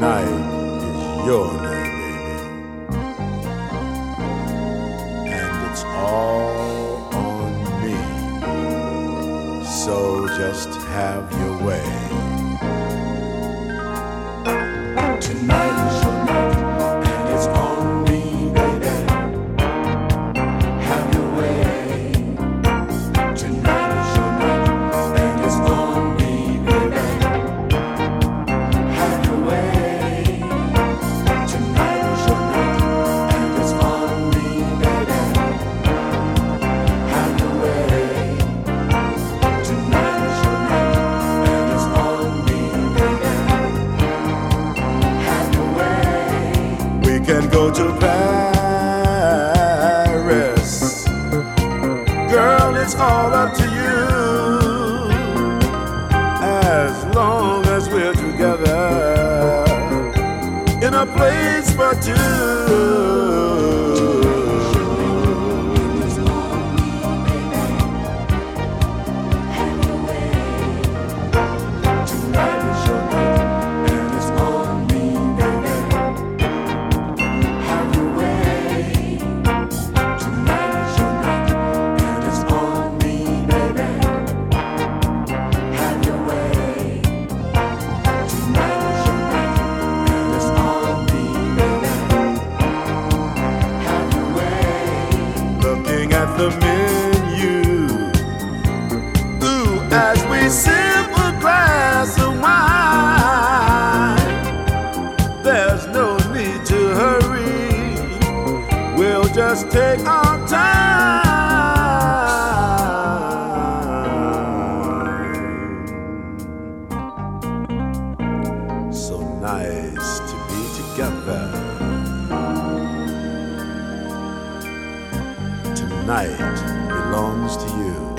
Tonight is your day, baby. And it's all on me. So just have your way. can go to Paris. Girl, it's all up to you. As long as we're together in a place for two. the menu. Ooh, as we sip a glass of wine, there's no need to hurry. We'll just take our time. So nice to be together. night belongs to you.